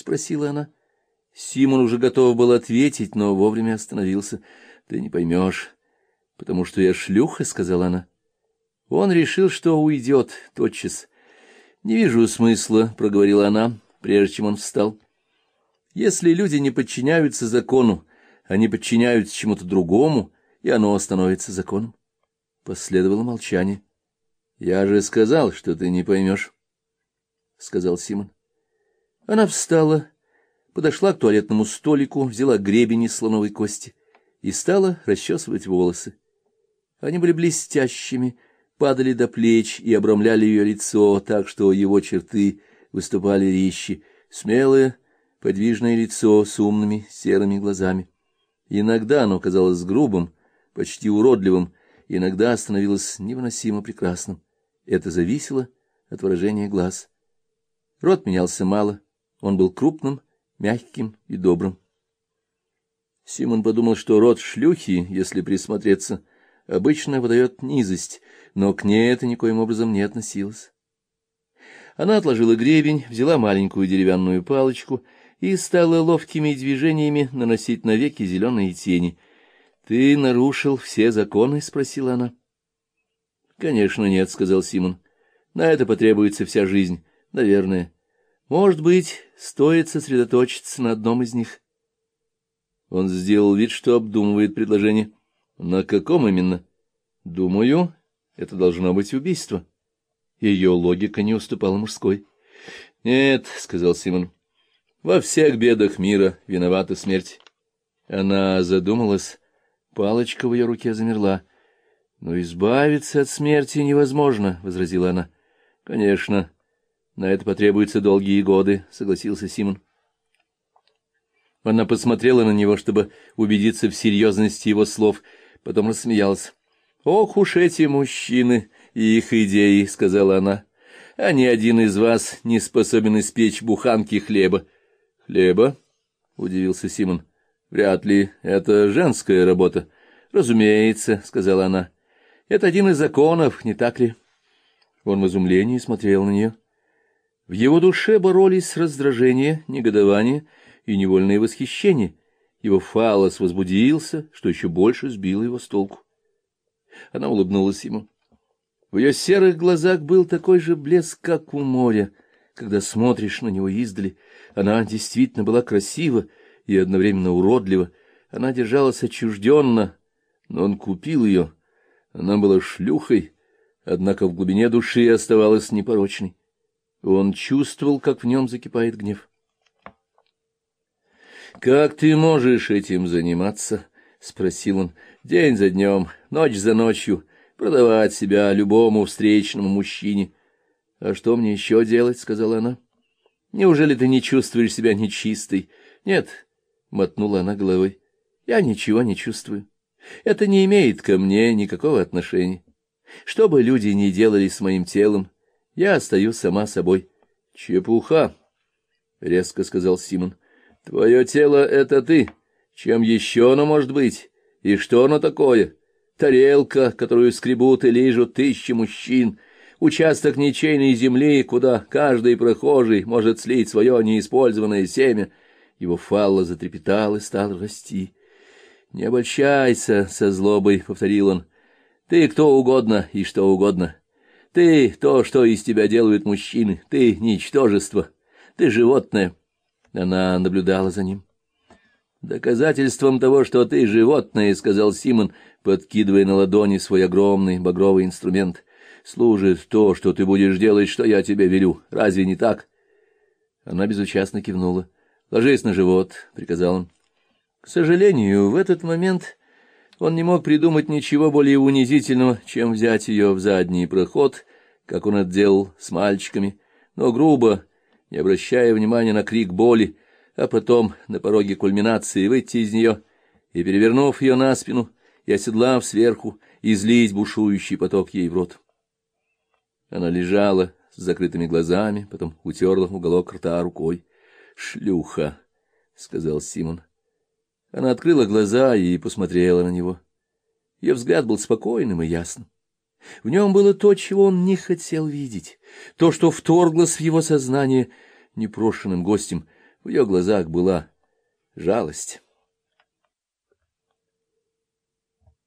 спросила она. Симон уже готов был ответить, но вовремя остановился. — Ты не поймешь, потому что я шлюха, — сказала она. Он решил, что уйдет тотчас. — Не вижу смысла, — проговорила она, прежде чем он встал. — Если люди не подчиняются закону, они подчиняются чему-то другому, и оно становится законом. Последовало молчание. — Я же сказал, что ты не поймешь, — сказал Симон. Она встала, подошла к туалетному столику, взяла гребень из слоновой кости и стала расчесывать волосы. Они были блестящими, падали до плеч и обрамляли ее лицо так, что его черты выступали резче, смелое, подвижное лицо с умными серыми глазами. Иногда оно казалось грубым, почти уродливым, иногда становилось невыносимо прекрасным. Это зависело от выражения глаз. Рот менялся мало, он был крупным, мягким и добрым. Симон подумал, что рот шлюхи, если присмотреться, обычно выдает низость, но к ней это никоим образом не относилось. Она отложила гребень, взяла маленькую деревянную палочку и стала ловкими движениями наносить на веки зеленые тени. — Ты нарушил все законы? — спросила она. — Конечно, нет, — сказал Симон. — На это потребуется вся жизнь, наверное. Может быть, стоит сосредоточиться на одном из них. Он сделал вид, что обдумывает предложение. — На каком именно? — Думаю, это должно быть убийство. Ее логика не уступала мужской. — Нет, — сказал Симон, — во всех бедах мира виновата смерть. Она задумалась, палочка в ее руке замерла. — Но избавиться от смерти невозможно, — возразила она. — Конечно, на это потребуются долгие годы, — согласился Симон. Она посмотрела на него, чтобы убедиться в серьезности его слов, потом рассмеялась. «Ох уж эти мужчины и их идеи», — сказала она. «А ни один из вас не способен испечь буханки хлеба». «Хлеба?» — удивился Симон. «Вряд ли. Это женская работа». «Разумеется», — сказала она. «Это один из законов, не так ли?» Он в изумлении смотрел на нее. В его душе боролись раздражение, негодование и невольное восхищение. Его фалос возбудился, что еще больше сбило его с толку. Она улыбнулась ему. В ее серых глазах был такой же блеск, как у моря, когда смотришь на него издали. Она действительно была красива и одновременно уродлива. Она держалась отчужденно, но он купил ее. Она была шлюхой, однако в глубине души оставалась непорочной. Он чувствовал, как в нем закипает гнев. «Как ты можешь этим заниматься?» — спросил он день за днем, ночь за ночью, продавать себя любому встречному мужчине. — А что мне еще делать? — сказала она. — Неужели ты не чувствуешь себя нечистой? — Нет, — мотнула она головой, — я ничего не чувствую. Это не имеет ко мне никакого отношения. Что бы люди ни делали с моим телом, я остаюсь сама собой. — Чепуха, — резко сказал Симон. — Твое тело — это ты. Чем еще оно может быть? И что оно такое? Тарелка, которую скребут и лижут тысячи мужчин, участок ничейной земли, куда каждый прохожий может слить свое неиспользованное семя. Его фалла затрепетал и стал расти. — Не обольщайся, — со злобой повторил он. — Ты кто угодно и что угодно. Ты — то, что из тебя делают мужчины. Ты — ничтожество. Ты — животное. Она наблюдала за ним. Доказательством того, что ты животное, — сказал Симон, подкидывая на ладони свой огромный багровый инструмент, — служит то, что ты будешь делать, что я тебе велю. Разве не так? Она безучастно кивнула. — Ложись на живот, — приказал он. К сожалению, в этот момент он не мог придумать ничего более унизительного, чем взять ее в задний проход, как он это делал с мальчиками, но грубо, не обращая внимания на крик боли, — а потом на пороге кульминации выйти из нее и, перевернув ее на спину, и оседлав сверху, излить бушующий поток ей в рот. Она лежала с закрытыми глазами, потом утерла уголок рта рукой. «Шлюха!» — сказал Симон. Она открыла глаза и посмотрела на него. Ее взгляд был спокойным и ясным. В нем было то, чего он не хотел видеть, то, что вторглось в его сознание непрошенным гостем — В ее глазах была жалость.